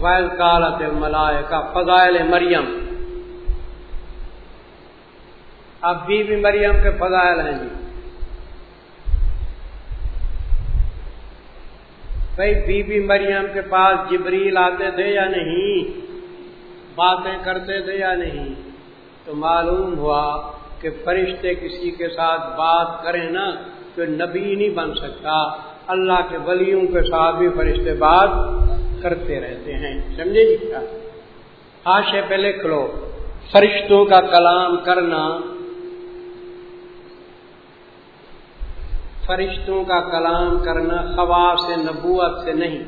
Well کالت ملائے کا فضائل مریم اب بی بی مریم کے فضائل ہیں جی۔ بھائی بی بی مریم کے پاس جبریل آتے تھے یا نہیں؟ باتیں کرتے تھے یا نہیں؟ تو معلوم ہوا کہ فرشتے کسی کے ساتھ بات کریں نا تو نبی نہیں بن سکتا۔ اللہ کے ولیوں کے ساتھ بھی فرشتے بات کرتے رہتے ہیں۔ سمجھے جی کیا؟ آشے پہ لکھ لو فرشتوں کا کلام کرنا۔ فرشتوں کا کلام کرنا خواص سے نبوت سے نہیں۔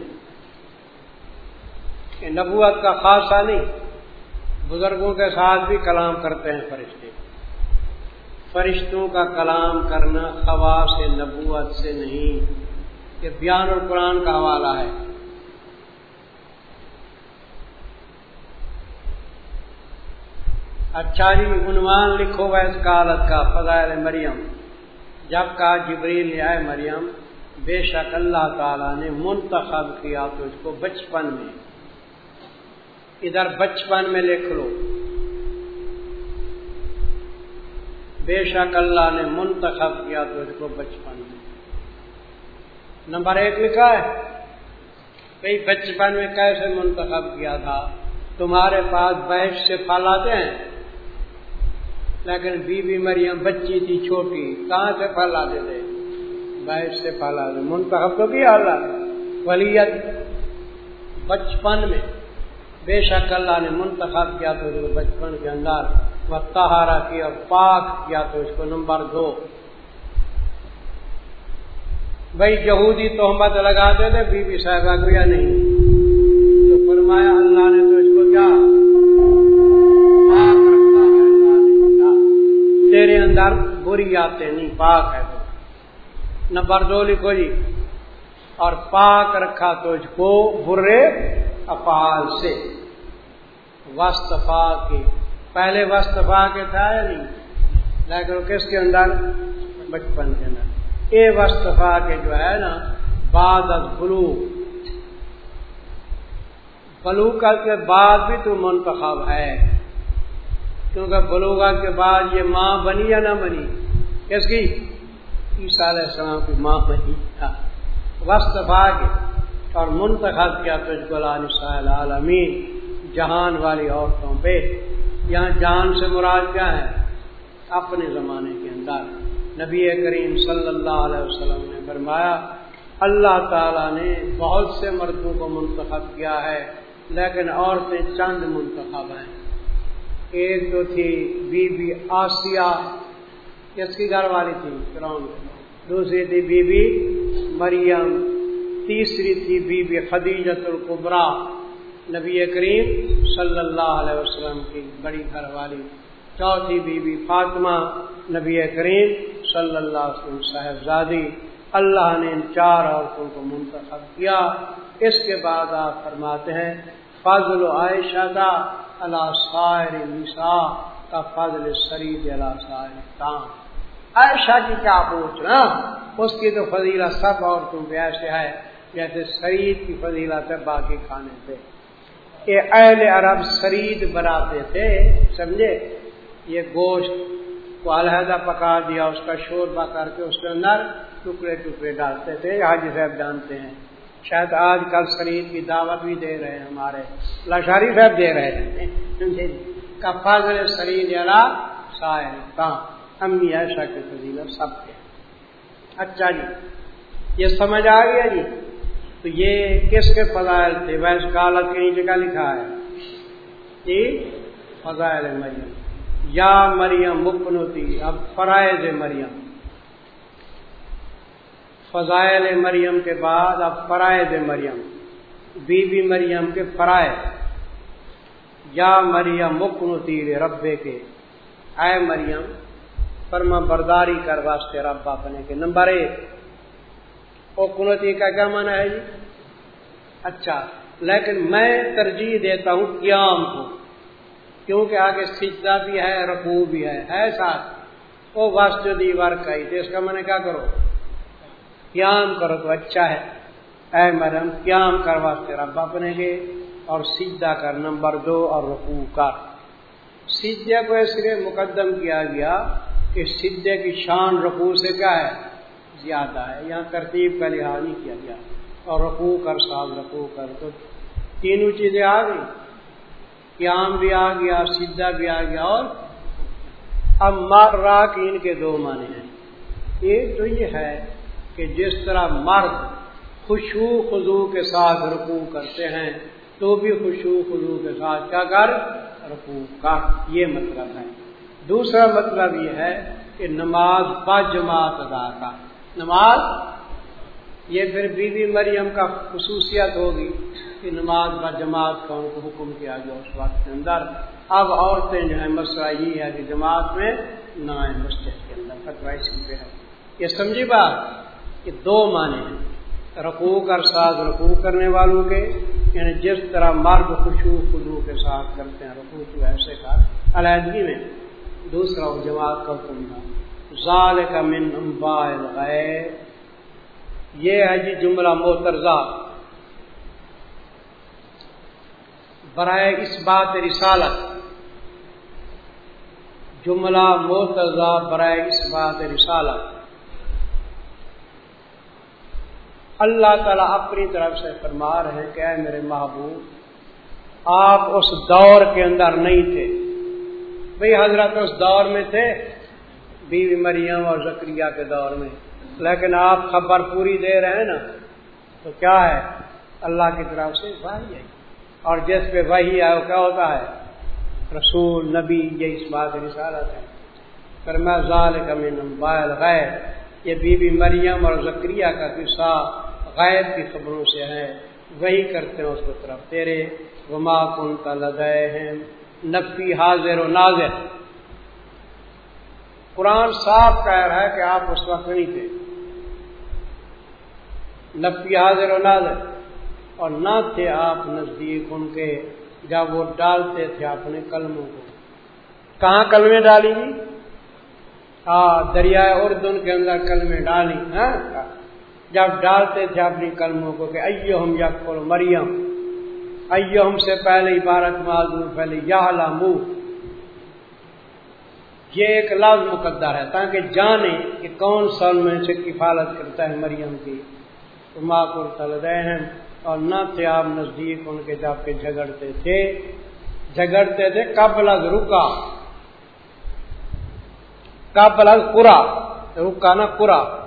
کہ نبوت کا خاصہ نہیں۔ بزرگوں کے ساتھ بھی کلام کرتے ہیں فرشتے۔ فرشتوں کا کلام کرنا خواص سے نبوت سے نہیں۔ یہ بیان اور قرآن کا حوالہ ہے۔ اچھا جی عنوان لکھو گا اس کالت کا، فضائل مریم۔ جب کا جبریل آئے مریم، بے شک اللہ تعالیٰ نے منتخب کیا تو اس کو بچپن میں۔ ادھر بچپن میں لکھ لو۔ بے شک اللہ نے منتخب کیا تو اس کو بچپن میں۔ نمبر ایک لکھا ہے کئی بچپن میں کیسے منتخب کیا تھا؟ تمہارے پاس بحث سے پھل آتے ہیں۔ لیکن بی بی مریم بچی تھی چھوٹی، کہاں سے پھل آتے تھے بحث سے پھل آتے منتخب تو کیا اللہ ولیت۔ بچپن میں۔ بے شک اللہ نے منتخب کیا تو بچپن کے اندر۔ وہ تہارا کیا، پاک کیا تو اس کو نمبر دو۔ بھائی یہودی تہمت لگاتے تھے بی بی صاحبہ کو یا نہیں؟ تو فرمایا اللہ نے تو اس کو کیا؟ اندر بری آتے نہیں، پاک ہے۔ تو نمبر دو لکھو جی۔ اور پاک رکھا تو کو برے افعال سے۔ وسطفا کے۔ پہلے وسطفا کے تھا یا نہیں؟ لیکن کس کے اندر؟ بچپن کے اندر۔ اے وسطفا کے جو ہے نا، بعد بلو بلوکا کے بعد بھی تو منتخب ہے۔ کیونکہ بلوگا کے بعد یہ ماں بنی یا نہ بنی؟ کس کی؟ عیسیٰ علیہ السلام کی ماں بنی تھا۔ وسطفا کے اور منتخب کیا تجھ عالمین جہان والی عورتوں پہ۔ یہاں جان سے مراد کیا ہے؟ اپنے زمانے کے اندر۔ نبی کریم صلی اللہ علیہ وسلم نے فرمایا، اللہ تعالیٰ نے بہت سے مردوں کو منتخب کیا ہے، لیکن عورتیں چند منتخب ہیں۔ ایک تو تھی، بی بی آسیہ کس کی گھر والی تھی فرون دوسری تھی بی بی مریم، تیسری تھی بی بی خدیجت القبرا نبی کریم صلی اللہ علیہ وسلم کی بڑی گھر والی۔ چوتھی بی بی فاطمہ، نبی کریم صلی اللہ علیہ وسلم صاحبزادی۔ اللہ نے ان چار عورتوں کو منتخب کیا۔ اس کے بعد آپ فرماتے ہیں فضل عائشہ کا اللہ سائر نسا کا فضل شریف اللہ سائر عائشہ کی کیا پوچھنا اس کی تو فضیلہ سب عورتوں پہ ایسے ہے جیسے شرید کی فضیلت ہے، باقی کھانے پہ۔ کہ اہل عرب شرید بناتے تھے، سمجھے؟ یہ گوشت کو علیحدہ پکا دیا، اس کا شوربا کر کے اس کے اندر ٹکڑے ٹکڑے ڈالتے تھے، حاجی صاحب جانتے ہیں۔ شاید آج کل شرید کی دعوت بھی دے رہے ہیں ہمارے۔ لاشاری صاحب دے رہے ہیں۔ فضل شرید شاید امی ایسا کے فضیلت سب کے۔ اچھا جی یہ سمجھ آ گیا جی؟ تو یہ کس کے فضائل تھے؟ ویس کالت کہیں جگہ لکھا ہے۔ جی فضائل مریم۔ یا مریم مکنوتی اب فرائض مریم۔ فضائل مریم کے بعد اب فرائض مریم بی بی مریم کے فرائض۔ یا مریم مکنوتی ربے کے اے مریم فرما برداری کر واسطے رب اپنے کے۔ نمبر ایک او کنوتی کا کیا مانا ہے جی؟ اچھا لیکن میں ترجیح دیتا ہوں قیام کو، کیونکہ آگے سجدہ بھی ہے رقو بھی ہے۔ ایسا، وہ واسط دیوار کا ہی۔ تو اس کا میں نے کیا کرو؟ قیام کرو تو اچھا ہے۔ اے مرم، قیام کر واسطے رب اپنے کے اور سیدھا کر نمبر دو اور رقو کر سیدھے کو اس لیے مقدم کیا گیا کہ سدھے کی شان رقو سے کیا ہے؟ زیادہ ہے، یہاں ترتیب کا لحاظ نہیں کیا گیا۔ اور رقو کر، سال رقو کر، تو تینوں چیزیں آ گئی قیام بھی آ گیا سیدھا بھی آ گیا اور اب مار راکین کے دو معنی ہیں۔ ایک تو یہ ہے کہ جس طرح مرد خوشو خزو کے ساتھ رکو کرتے ہیں، تو بھی خوشو خزو کے ساتھ کیا کر؟ رکو کا یہ مطلب ہے۔ دوسرا مطلب یہ ہے کہ نماز با جماعت ادا کا۔ نماز، یہ پھر بی بی مریم کا خصوصیت ہوگی کہ نماز با جماعت کا ان کو حکم کیا گیا اس وقت کے اندر۔ اب عورتیں جو ہے مسئلہ یہ ہے کہ جماعت میں نہ مسجد کے اندر فتوا اسی پہ ہے یہ سمجھی بات؟ کہ دو معنی ہیں رقو کر ساتھ رقو کرنے والوں کے یعنی جس طرح مرد خوشو خدو کے ساتھ کرتے ہیں رقو کی ایسے کا علیحدگی میں۔ دوسرا جماعت کا حکم تھا۔ ظال کا من یہ ہے جی جملہ محترزہ برائے اس بات رسالت۔ جملہ محترزہ برائے اس بات رسالت۔ اللہ تعالیٰ اپنی طرف سے فرما رہے ہیں کہ اے میرے محبوب، آپ اس دور کے اندر نہیں تھے۔ بھئی حضرت اس دور میں تھے، بیوی مریم اور زکریہ کے دور میں۔ لیکن آپ خبر پوری دے رہے ہیں نا، تو کیا ہے؟ اللہ کی طرف سے وہی ہے۔ اور جس پہ وہی ہے، وہ کیا ہوتا ہے؟ رسول، نبی، یہ اس بات رسالت ہے۔ پر میں ظال کا غیر یہ بی بی مریم اور زکریہ کا قصہ غائب کی خبروں سے ہے وہی کرتے ہیں اس کو طرف۔ تیرے گما کن کا لدائے ہیں نفی حاضر و نازر قرآن صاف کہہ رہا ہے کہ آپ اس وقت نہیں تھے۔ نفی حاضر و نازر اور نہ تھے آپ نزدیک ان کے جب وہ ڈالتے تھے اپنے قلموں کو۔ کہاں کلمیں ڈالی ہاں دریائے اردن کے اندر کلمیں ڈالی۔ ہاں جب ڈالتے تھے اپنی قلموں کو کہ ایو ہم یا مریم ایو ہم سے پہلے عبارت معذور پہلے یا لامو یہ ایک لفظ مقدر ہے، تاکہ جانے کہ کون سال میں سے کفالت کرتا ہے مریم کی۔ تو ماں کو ہیں اور نہ تھے آپ نزدیک ان کے جب کے جھگڑتے تھے۔ جھگڑتے تھے کب لگ رکا۔ کب لگ پورا رکا نا پورا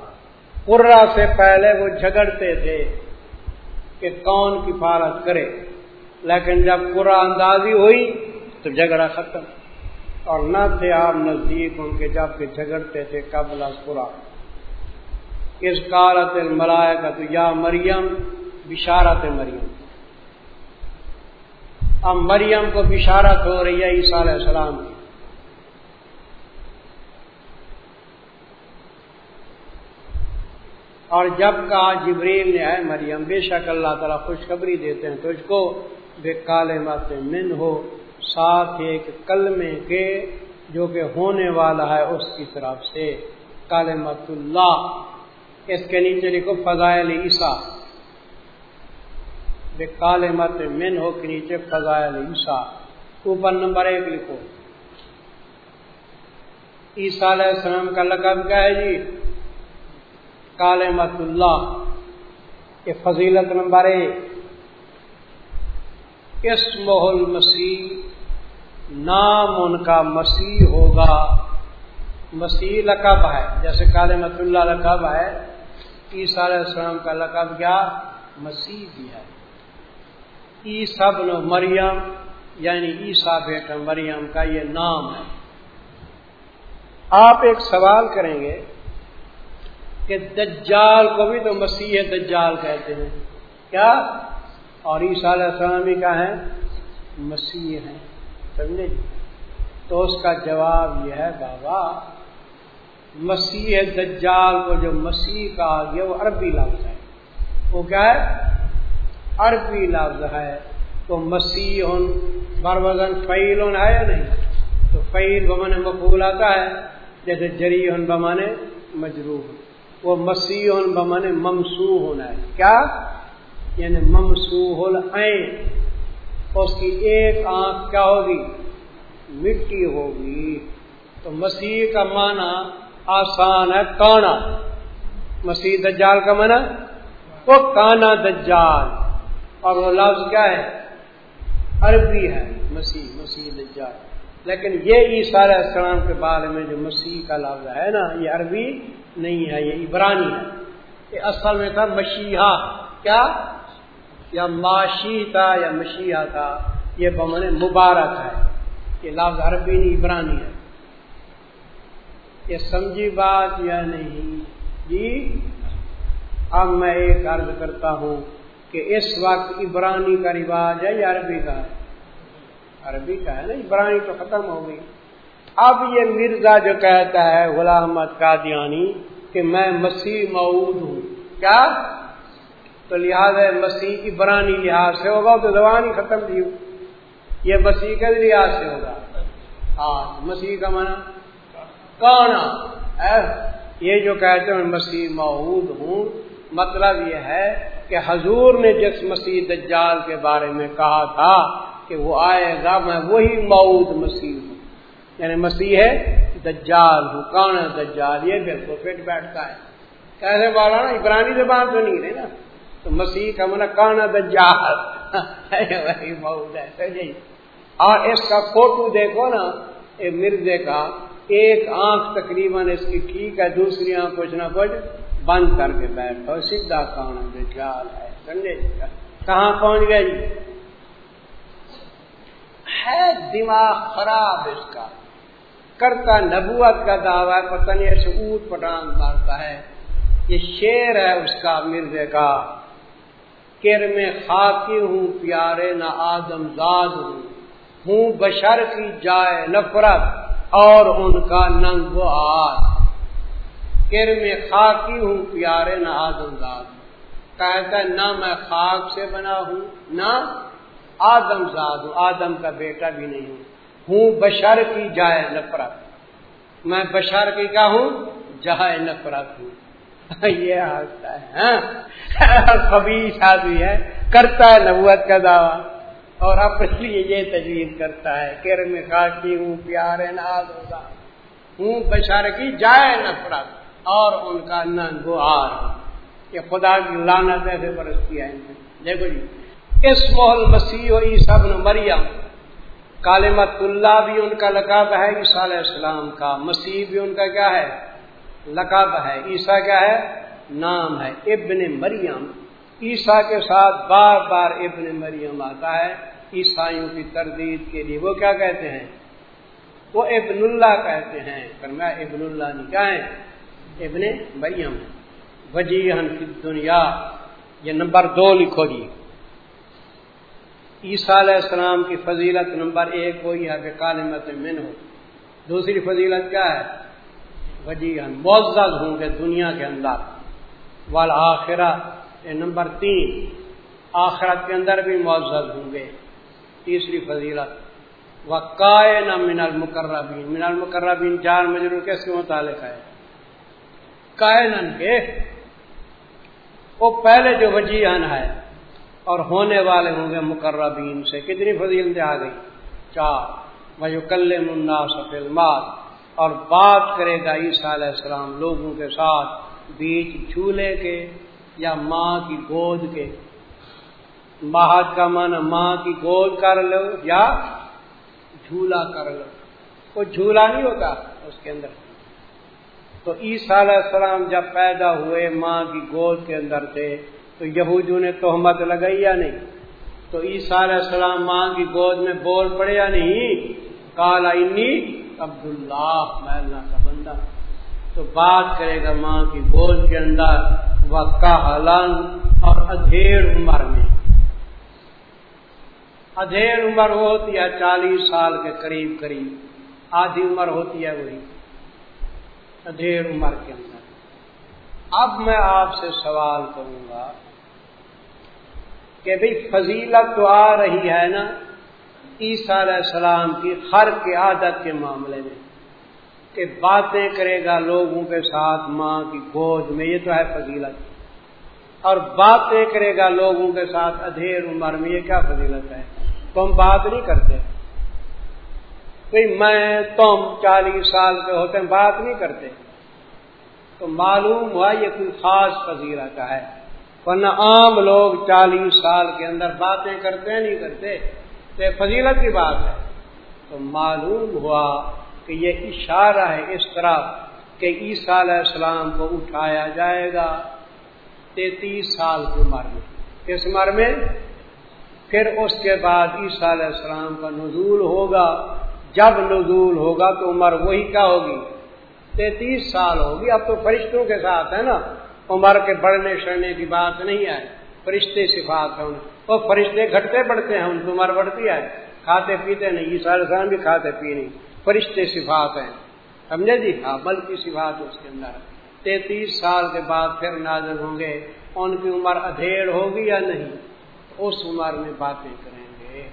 قرا سے پہلے وہ جھگڑتے تھے کہ کون کفارت کرے۔ لیکن جب قرا اندازی ہوئی تو جھگڑا ختم۔ اور نہ تھے آپ نزدیک ان کے، جبکہ جھگڑتے تھے قبل قرا اس کالت ملائے کا تو یا مریم، بشارت مریم۔ اب مریم کو بشارت ہو رہی ہے عیسیٰ علیہ السلام کی۔ اور جب کہا جبریل نے ہے مریم، بے شک اللہ تعالیٰ خوشخبری دیتے ہیں تجھ کو، بے کالے مت من ہو، ساتھ ایک کلمے کے جو کہ ہونے والا ہے اس کی طرف سے۔ کال مت اللہ۔ اس کے نیچے لکھو فضائل عیسیٰ۔ بے کال مت من ہو کے نیچے فضائل عیسیٰ۔ اوپر نمبر ایک لکھو۔ عیسیٰ علیہ السلام کا لقب کیا ہے جی؟ کالمت اللہ یہ فضیلت نمبر ایک۔ اس محل مسیح نام ان کا مسیح ہوگا۔ مسیح لقب ہے، جیسے کالمت اللہ لقب ہے، عیسیٰ علیہ السلام کا لقب کیا؟ مسیح بھی ہے۔ ای سب مریم یعنی عیسیٰ بیٹا مریم کا یہ نام ہے۔ آپ ایک سوال کریں گے کہ دجال کو بھی تو مسیح دجال کہتے ہیں۔ کیا؟ اور عیسیٰ علیہ السلام کا ہے مسیح ہے سمجھے؟ جی تو اس کا جواب یہ ہے، بابا، مسیح دجال کو جو مسیح کہا گیا وہ عربی لفظ ہے۔ وہ کیا ہے؟ عربی لفظ ہے۔ تو مسیح بر وزن فعیل ہے یا نہیں؟ تو فعیل بمانے مقبول آتا ہے۔ جیسے جری بمانے مجروح۔ وہ مسیح بمن ممسو ہونا ہے۔ کیا؟ یعنی ممسوح العین اس کی ایک آنکھ کیا ہوگی؟ مٹی ہوگی۔ تو مسیح کا معنی آسان ہے، کانا۔ مسیح دجال کا معنی؟ وہ کانا دجال۔ اور وہ لفظ کیا ہے؟ عربی ہے، مسیح مسیح دجال۔ لیکن یہ عیسیٰ علیہ السلام کے بارے میں جو مسیح کا لفظ ہے نا، یہ عربی نہیں ہے، یہ عبرانی ہے۔ یہ اصل میں تھا مشیحا۔ کیا؟ یا معاشی تھا یا مشیحا تھا یہ بمن مبارک ہے۔ یہ لفظ عربی نہیں، عبرانی ہے۔ یہ سمجھی بات یا نہیں؟ جی اب میں ایک عرض کرتا ہوں کہ اس وقت عبرانی کا رواج ہے یا عربی کا؟ عربی کا ہے نا؟ عبرانی تو ختم ہو گئی۔ اب یہ مرزا جو کہتا ہے، غلام قادیانی، کہ میں مسیح معود ہوں۔ کیا؟ تو لہٰذا مسیح عبرانی لحاظ سے ہوگا، تو زبان ہی ختم تھی۔ یہ مسیح کے لحاظ سے ہوگا۔ ہاں مسیح کا منع کون یہ جو کہتے ہیں مسیح معود ہوں مطلب یہ ہے کہ حضور نے جس مسیح دجال کے بارے میں کہا تھا کہ وہ آئے گا، میں وہی معود مسیح ہوں۔ یعنی مسیح ہے، دجال ہوں دجال؟ یہ بالکل فٹ بیٹھتا ہے۔ کیسے بولا نا، عبرانی زبان تو نہیں رہے نا۔ تو مسیح کا من کون ہے دجال؟ وہی معود ہے جی۔ اور اس کا فوٹو دیکھو نا یہ مرزے کا، ایک آنکھ تقریباً اس کی ٹھیک ہے، دوسری آنکھ کچھ نہ کچھ بند کر کے بیٹھو سیدھا کون دجال ہے، سمجھے؟ کہاں پہنچ گئے جی؟ ہے دماغ خراب اس کا۔ کرتا نبوت کا دعویٰ ہے پتہ نہیں ایسے اونٹ پٹان مارتا ہے۔ یہ شیر ہے اس کا مرزے کا۔ کر میں خاکی ہوں پیارے نہ آدم زاد ہوں۔ ہوں بشر کی جائے نفرت اور ان کا ننگ و آد۔ کر میں خاکی ہوں پیارے نہ آدم زاد۔ ہوں کہتا ہے، نہ میں خاک سے بنا ہوں، نہ آدم زاد ہوں، آدم کا بیٹا بھی نہیں ہوں۔ ہوں بشر کی جائے نفرت۔ میں بشر کی کیا ہوں؟ جائے نفرت ہوں۔ یہ ہنستا ہے ہاں؟ کبھی آدمی ہے، کرتا ہے نبوت کا دعویٰ۔ اور اپنے لیے یہ تجویز کرتا ہے کیر میں کاٹی ہوں پیارے ناز ہوگا۔ ہوں بشر کی جائے نفرت۔ اور ان کا ننگوار یہ خدا کی لانت ایسے برستی ہے دیکھو جی اس محل مسیح و عیسیٰ بن مریم کالمت اللہ بھی ان کا لقب ہے، عیسیٰ علیہ السلام کا، مسیح بھی ان کا کیا ہے؟ لقب ہے۔ عیسیٰ کیا ہے؟ نام ہے۔ ابن مریم۔ عیسیٰ کے ساتھ بار بار ابن مریم آتا ہے۔ عیسائیوں کی تردید کے لیے وہ کیا کہتے ہیں؟ وہ ابن اللہ کہتے ہیں۔ پر میں ابن اللہ نہیں کہیں ابن مریم۔ وجیحن فی دنیا یہ نمبر دو لکھو جی۔ عیسیٰ علیہ السلام کی فضیلت نمبر ایک وہی ہے کہ کالمت من ہو دوسری فضیلت کیا ہے؟ وجیحن معزز ہوں گے دنیا کے اندر۔ والآخرہ نمبر تین۔ آخرت کے اندر بھی معزز ہوں گے۔ تیسری فضیلت۔ و کائن من المقربین من المقربین چار مجرور کس کے متعلق ہے؟ کائنن کے۔ وہ پہلے جو وجیحن ہے اور ہونے والے ہوں گے مقربین سے۔ کتنی فضیلتیں آ گئی چار۔ وہ کل منا سفیل اور بات کرے گا عیسیٰ علیہ السلام لوگوں کے ساتھ بیچ جھولے کے یا ماں کی گود کے۔ مہد کا من ماں کی گود کر لو یا جھولا کر لو۔ وہ جھولا نہیں ہوتا اس کے اندر۔ تو عیسیٰ علیہ السلام جب پیدا ہوئے ماں کی گود کے اندر تھے۔ تو یہودیوں نے تہمت لگائی یا نہیں؟ تو عیسیٰ علیہ السلام ماں کی گود میں بول پڑے یا نہیں؟ کالا انی عبد اللہ میں اللہ کا بندہ تو بات کرے گا ماں کی گود کے اندر وقا حلن اور ادھیڑ عمر میں۔ ادھیڑ عمر وہ ہوتی ہے چالیس سال کے قریب قریب، آدھی عمر ہوتی ہے وہی ادھیڑ عمر کے اندر۔ اب میں آپ سے سوال کروں گا کہ بھئی فضیلت تو آ رہی ہے نا، عیسیٰ علیہ السلام کی ہر کی عادت کے معاملے میں کہ باتیں کرے گا لوگوں کے ساتھ ماں کی گود میں، یہ تو ہے فضیلت۔ اور باتیں کرے گا لوگوں کے ساتھ ادھیر عمر میں، یہ کیا فضیلت ہے؟ تو ہم بات نہیں کرتے۔ میں تم چالیس سال کے ہوتے ہیں بات نہیں کرتے۔ تو معلوم ہوا یہ کوئی خاص فضیلت ہے۔ ورنہ عام لوگ چالیس سال کے اندر باتیں کرتے نہیں کرتے۔ تو فضیلت کی بات ہے۔ تو معلوم ہوا کہ یہ اشارہ ہے اس طرح کہ عیسیٰ علیہ السلام کو اٹھایا جائے گا تینتیس سال کی عمر میں۔ کس عمر میں؟ پھر اس کے بعد عیسیٰ علیہ السلام کا نزول ہوگا۔ جب نزول ہوگا تو عمر وہی کیا ہوگی۔ تینتیس سال ہوگی۔ اب تو فرشتوں کے ساتھ ہے نا۔ عمر کے بڑھنے چڑھنے کی بات نہیں ہے فرشتے صفات ہیں وہ فرشتے گھٹتے بڑھتے ہیں، ان کی عمر بڑھتی ہے کھاتے پیتے نہیں، عیسیٰ علیہ السلام بھی کھاتے پی نہیں۔ فرشتے صفات ہیں۔ سمجھے جی؟ ہاں بل کی صفات اس کے اندر۔ تینتیس سال کے بعد پھر نازل ہوں گے۔ ان کی عمر ادھیڑ ہوگی یا نہیں؟ اس عمر میں باتیں کریں گے۔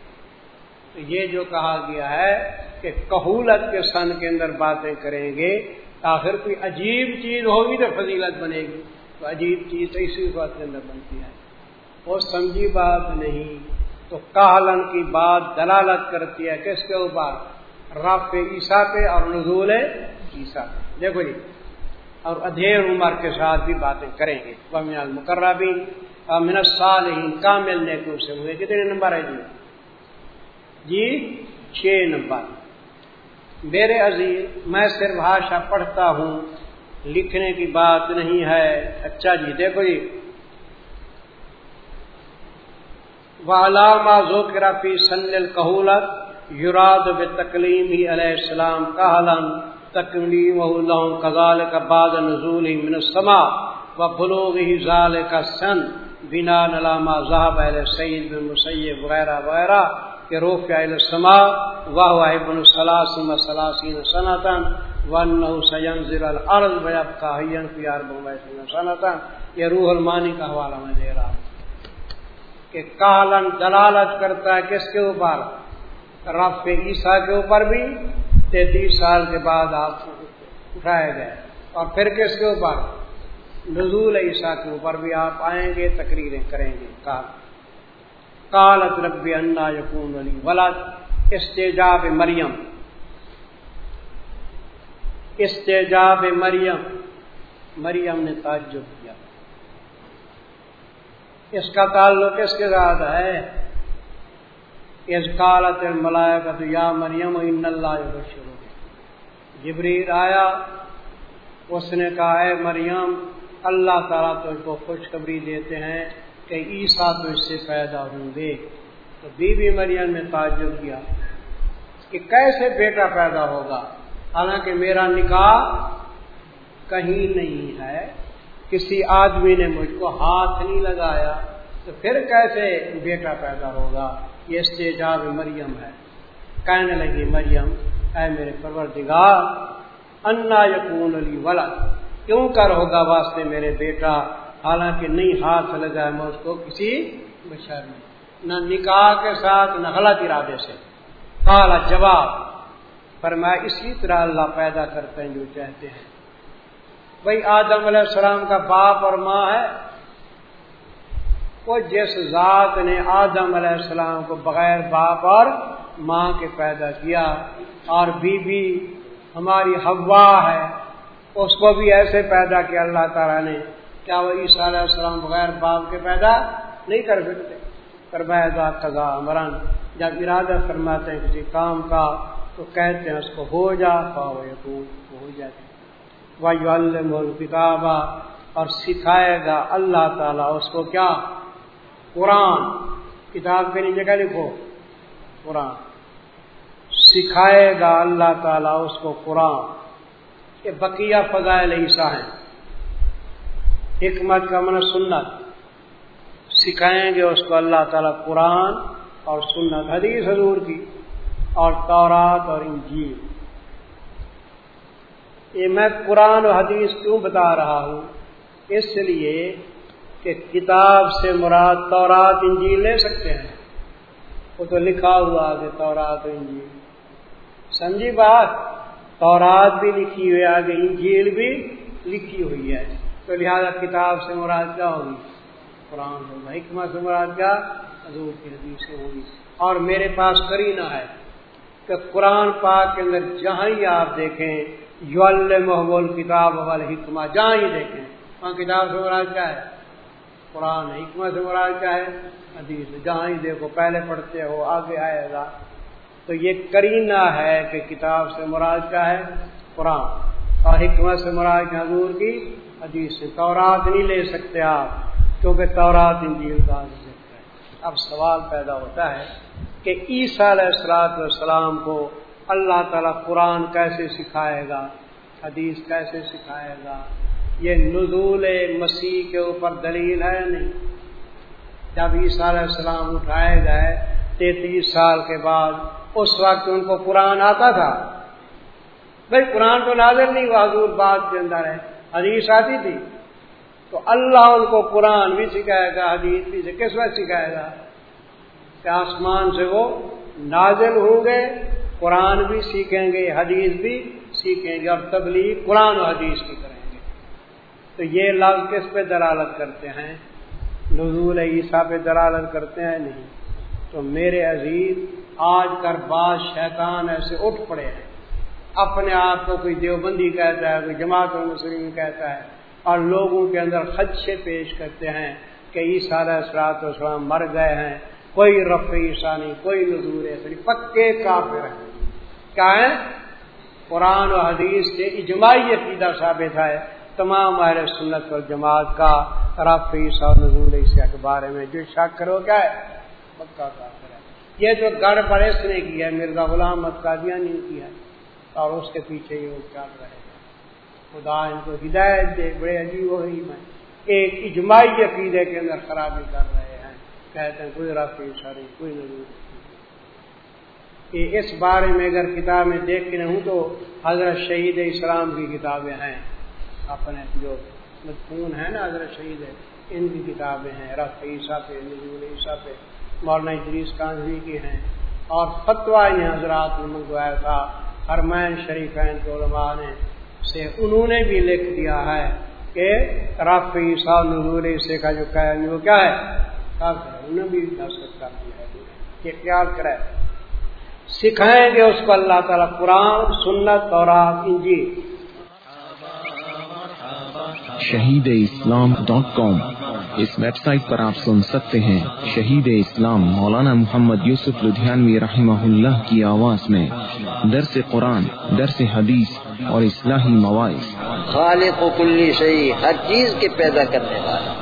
تو یہ جو کہا گیا ہے کہ کہولت کے سن کے اندر باتیں کریں گے آخر کوئی عجیب چیز ہوگی تو فضیلت بنے گی۔ تو عجیب چیز تو اسی بات کے اندر بنتی ہے۔ وہ سمجھی بات نہیں، تو کالن کی بات دلالت کرتی ہے کس کے اوپر رف عیسا پہ اور نزول عیسا پہ۔ دیکھو جی اور ادھیر عمر کے ساتھ بھی باتیں کریں گے۔ مقررہ بھی منت سال ہی کامل نے کو سے ہوئے۔ کتنے نمبر ہے جی؟ جی چھ نمبر۔ میرے عزیز، میں صرف بھاشا پڑھتا ہوں لکھنے کی بات نہیں ہے۔ اچھا جی دیکھو جی۔ علامہ ذوکرا فی سن القہولت یوراد ب تکلیم ہی علیہ السلام کہلن تکلیم کزال کا بعد نزول ہی من سما و بلوغ ہی ظال کا سن بنا علامہ ذہب علیہ سعید بن مسیب وغیرہ وغیرہ کہ روف السما واہ واہ بن سلاسم سلاسین سنتن الارض بیب یہ روح المانی کا حوالہ میں دے رہا ہوں۔ کہ کالن دلالت کرتا ہے کس کے اوپر؟ رف عیسیٰ کے اوپر بھی تینتیس سال کے بعد آپ اٹھائے گئے۔ اور پھر کس کے اوپر؟ نزول عیسیٰ کے اوپر بھی آپ آئیں گے، تقریریں کریں گے۔ کال کالت رب انا یقون علی ولاد استجاب مریم۔ استجاب مریم۔ مریم نے تعجب کیا۔ اس کا تعلق کس کے ساتھ ہے۔ اس کالت ملائکت یا مریم، ان اللہ شروع جبریل آیا۔ اس نے کہا ہے مریم، اللہ تعالیٰ تو کو خوشخبری دیتے ہیں کہ عیسیٰ تو اس سے پیدا ہوں گے۔ تو بی بی مریم نے تعجب کیا کہ کیسے بیٹا پیدا ہوگا؟ حالانکہ میرا نکاح کہیں نہیں ہے۔ کسی آدمی نے مجھ کو ہاتھ نہیں لگایا تو پھر کیسے بیٹا پیدا ہوگا؟ یہ استجاب مریم ہے۔ کہنے لگی مریم، اے میرے پروردگار، انا یقون علی ولا کیوں کر ہوگا واسطے میرے بیٹا؟ حالانکہ نہیں ہاتھ لگایا میں اس کو کسی بشر میں نہ نکاح کے ساتھ، نہ غلط ارادے سے۔ کالا جواب پر میں اسی طرح اللہ پیدا کرتے ہیں جو چاہتے ہیں۔ بھائی، آدم علیہ السلام کا باپ اور ماں ہے۔ وہ جس ذات نے آدم علیہ السلام کو بغیر باپ اور ماں کے پیدا کیا اور بی بی ہماری ہوا ہے، اس کو بھی ایسے پیدا کیا اللہ تعالیٰ نے۔ کیا وہ عیسیٰ علیہ السلام بغیر باپ کے پیدا نہیں کر سکتے؟ پر قضا مرن۔ جب ارادہ فرماتے ہیں کسی کام کا تو کہتے ہیں اس کو ہو جا پاؤ ہو جاتے کتابہ اور سکھائے گا اللہ تعالیٰ اس کو کیا؟ قرآن۔ کتاب کے نیچے کیا لکھو؟ قرآن۔ سکھائے گا اللہ تعالیٰ اس کو قرآن۔ یہ بقیہ فضائل عیسیٰ ہیں۔ حکمت کا من سنت۔ سکھائیں گے اس کو اللہ تعالیٰ قرآن اور سنت حدیث حضور کی۔ اور تورات اور انجیل۔ یہ میں قرآن و حدیث کیوں بتا رہا ہوں؟ اس لیے کہ کتاب سے مراد تورات، انجیل لے سکتے ہیں۔ وہ تو لکھا ہوا آگے تورات، انجیل۔ سمجھی بات؟ تورات بھی لکھی ہوئی آگے انجیل بھی لکھی ہوئی ہے۔ تو لہذا کتاب سے مراد کیا ہوگی؟ قرآن ہوگا۔ حکمت سے مراد کیا؟ حضور کی حدیث سے ہوگی۔ اور میرے پاس کرینا ہے۔ کہ قرآن پاک کے اندر جہاں ہی آپ دیکھیں یول محبول کتاب حکمہ جہاں ہی دیکھیں، وہاں کتاب سے مراد کیا ہے؟ قرآن حکمت سے مراد کیا ہے؟ حدیث جہاں ہی دیکھو، پہلے پڑھتے ہو، آگے آئے گا۔ تو یہ کرینہ ہے کہ کتاب سے مراد کیا ہے؟ قرآن۔ اور حکمت سے مراد کے حضور کی؟ حدیث سے۔ تورات نہیں لے سکتے آپ، کیونکہ تورات انجیل کا ذکر ہے۔ اب سوال پیدا ہوتا ہے کہ عیسیٰ علیہ السلاط والسلام کو اللہ تعالیٰ قرآن کیسے سکھائے گا، حدیث کیسے سکھائے گا، یہ نزول مسیح کے اوپر دلیل ہے نہیں؟ جب عیسیٰ علیہ السلام اٹھائے گئے تینتیس سال کے بعد، اس وقت ان کو قرآن آتا تھا۔ بھائی قرآن تو نازل نہیں ہوا، حضور بات کے اندر ہے، حدیث آتی تھی۔ تو اللہ ان کو قرآن بھی سکھائے گا، حدیث بھی کس وقت سکھائے گا۔ کہ آسمان سے وہ نازل ہوں گے قرآن بھی سیکھیں گے، حدیث بھی سیکھیں گے اور تبلیغ قرآن و حدیث کی کریں گے۔ تو یہ لفظ کس پہ دلالت کرتے ہیں؟ نزول عیسیٰ پہ دلالت کرتے ہیں؟ نہیں۔ تو میرے عزیز، آج کر بعض شیطان ایسے اٹھ پڑے ہیں۔ اپنے آپ کو کوئی دیوبندی کہتا ہے، کوئی جماعت مسلم کہتا ہے اور لوگوں کے اندر خدشے پیش کرتے ہیں کہ عیسیٰ علیہ اثرات وسلام مر گئے ہیں۔ کوئی رف عیسیٰ نہیں کوئی نظور ہے پکے کافر ہیں۔ کیا ہے قرآن و حدیث کے اجماعی عقیدہ ثابت ہے۔ تمام اہل سنت اور جماعت کا رف عیسیٰ نظور عیسیٰ کے بارے میں جو شک کرو، کیا ہے؟ پکا کافر ہے یہ جو گڑ برس نے کی ہے، مرزا غلام مت نہیں کی ہے۔ اور اس کے پیچھے یہ چل رہے خدا ان کو ہدایت دے، بڑے عجیب وہی میں ایک اجماعی عقیدے کے اندر خرابی کر رہے ہیں۔ کہتے ہیں، کوئی رافی ساری کوئی نہیں۔ کہ اس بارے میں اگر کتابیں دیکھ کے ہوں تو حضرت شہید اسلام کی کتابیں ہیں۔ اپنے جو مدفون ہیں نا حضرت شہید، ان کی کتابیں ہیں۔ رف عیسیٰ پہ نزول عیسیٰ پہ، مولانا ادریس کانزی کی ہیں۔ اور فتوا یہ حضرات نے منگوایا تھا، حرمین شریفین کے علماء نے، سے انہوں نے بھی لکھ دیا ہے کہ رف عیسیٰ نظور عیسے کا جو قید وہ کیا ہے؟ انہوں نے بھی دستخط کر دیا ہے خیال کرے۔ سکھائیں گے اس کو اللہ تعالیٰ قرآن سنت اور انجی شہید اسلام ڈاٹ کام۔ اس ویب سائٹ پر آپ سن سکتے ہیں شہید اسلام مولانا محمد یوسف لدھیانوی رحمہ اللہ کی آواز میں۔ درس قرآن درس حدیث اور اصلاحی مواعث۔ خالق و کلی صحیح ہر چیز کے پیدا کرنے والا۔